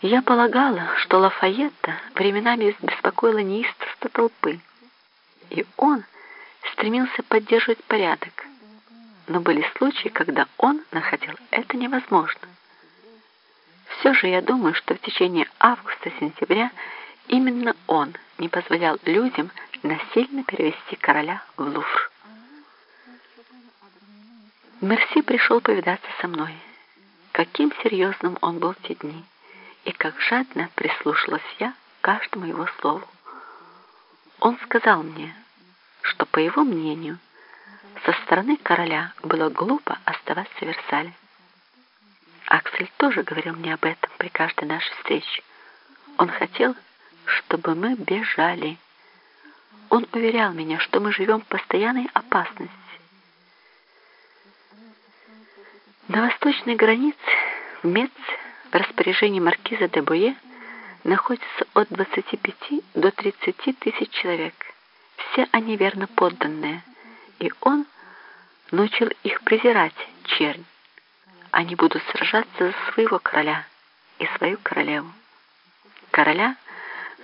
Я полагала, что Лафайетта временами беспокоила неистовство толпы, и он стремился поддерживать порядок, но были случаи, когда он находил это невозможно. Все же я думаю, что в течение августа-сентября именно он не позволял людям насильно перевести короля в Лувр. Мерси пришел повидаться со мной. Каким серьезным он был в те дни, и как жадно прислушалась я к каждому его слову. Он сказал мне, что, по его мнению, со стороны короля было глупо оставаться в Версале. Аксель тоже говорил мне об этом при каждой нашей встрече. Он хотел, чтобы мы бежали. Он уверял меня, что мы живем в постоянной опасности. На восточной границе, в Мец, распоряжении маркиза де Буе, находится от 25 до 30 тысяч человек. Все они верно подданные, и он научил их презирать чернь. Они будут сражаться за своего короля и свою королеву. Короля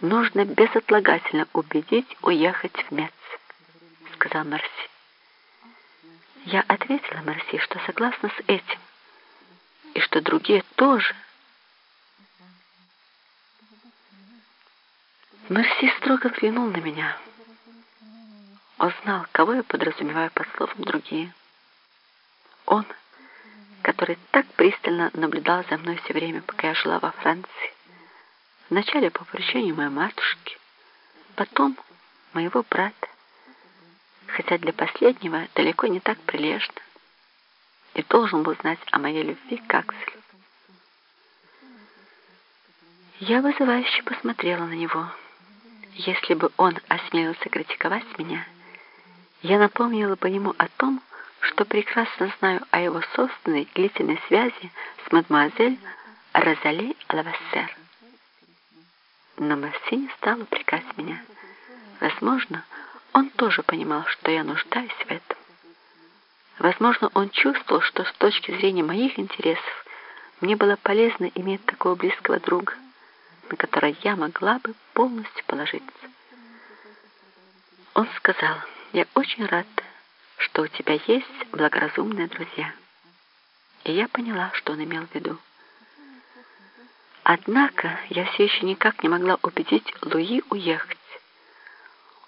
нужно безотлагательно убедить уехать в Мец, сказал Марси. Я ответила Марси, что согласна с этим, и что другие тоже. Мерси строго взглянул на меня. Он знал, кого я подразумеваю под словом «другие». Он, который так пристально наблюдал за мной все время, пока я жила во Франции, вначале по поручению моей матушки, потом моего брата, хотя для последнего далеко не так прилежно, и должен был знать о моей любви к Акселю. Я вызывающе посмотрела на него. Если бы он осмелился критиковать меня, я напомнила бы ему о том, что прекрасно знаю о его собственной длительной связи с мадемуазель Розали Лавассер. Но Марси не стал упрекать меня. Возможно, он тоже понимал, что я нуждаюсь в этом. Возможно, он чувствовал, что с точки зрения моих интересов мне было полезно иметь такого близкого друга, на которого я могла бы полностью положиться. Он сказал, я очень рад, что у тебя есть благоразумные друзья. И я поняла, что он имел в виду. Однако я все еще никак не могла убедить Луи уехать.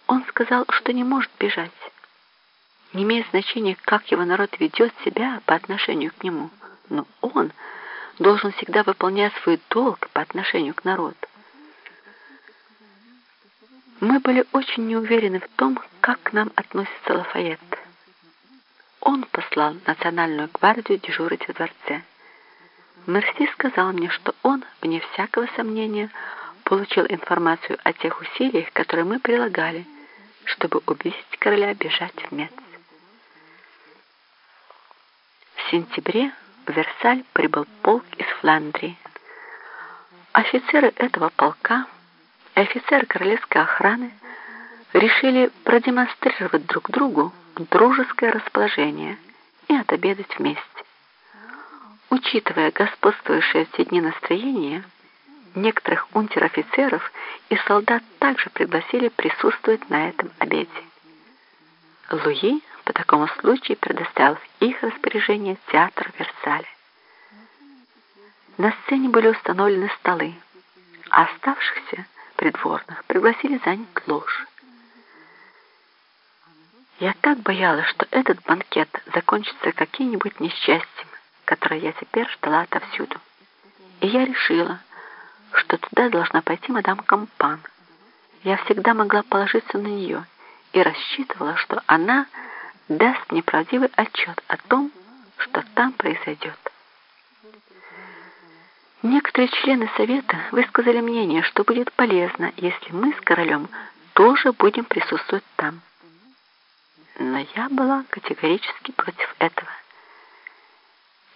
Он сказал, что не может бежать. Не имеет значения, как его народ ведет себя по отношению к нему, но он должен всегда выполнять свой долг по отношению к народу. Мы были очень неуверены в том, как к нам относится Лафайет. Он послал национальную гвардию дежурить во дворце. Мерси сказал мне, что он, вне всякого сомнения, получил информацию о тех усилиях, которые мы прилагали, чтобы убедить короля бежать в Мец. В сентябре в Версаль прибыл полк из Фландрии. Офицеры этого полка и офицеры королевской охраны решили продемонстрировать друг другу дружеское расположение и отобедать вместе. Учитывая господствующее в те дни настроение, некоторых унтер-офицеров и солдат также пригласили присутствовать на этом обеде. Луи по такому случаю предоставил их распоряжение театр Версаля. На сцене были установлены столы, а оставшихся придворных пригласили занять ложь. Я так боялась, что этот банкет закончится каким-нибудь несчастьем, которое я теперь ждала отовсюду. И я решила, что туда должна пойти мадам Кампан. Я всегда могла положиться на нее и рассчитывала, что она даст мне правдивый отчет о том, что там произойдет. Некоторые члены совета высказали мнение, что будет полезно, если мы с королем тоже будем присутствовать там. Но я была категорически против этого.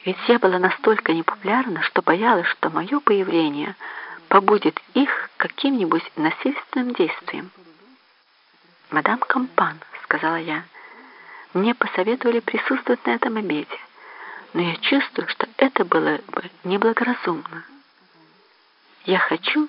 Ведь я была настолько непопулярна, что боялась, что мое появление побудет их каким-нибудь насильственным действием. «Мадам Кампан», — сказала я, — «мне посоветовали присутствовать на этом обеде, но я чувствую, что это было бы неблагоразумно. Я хочу,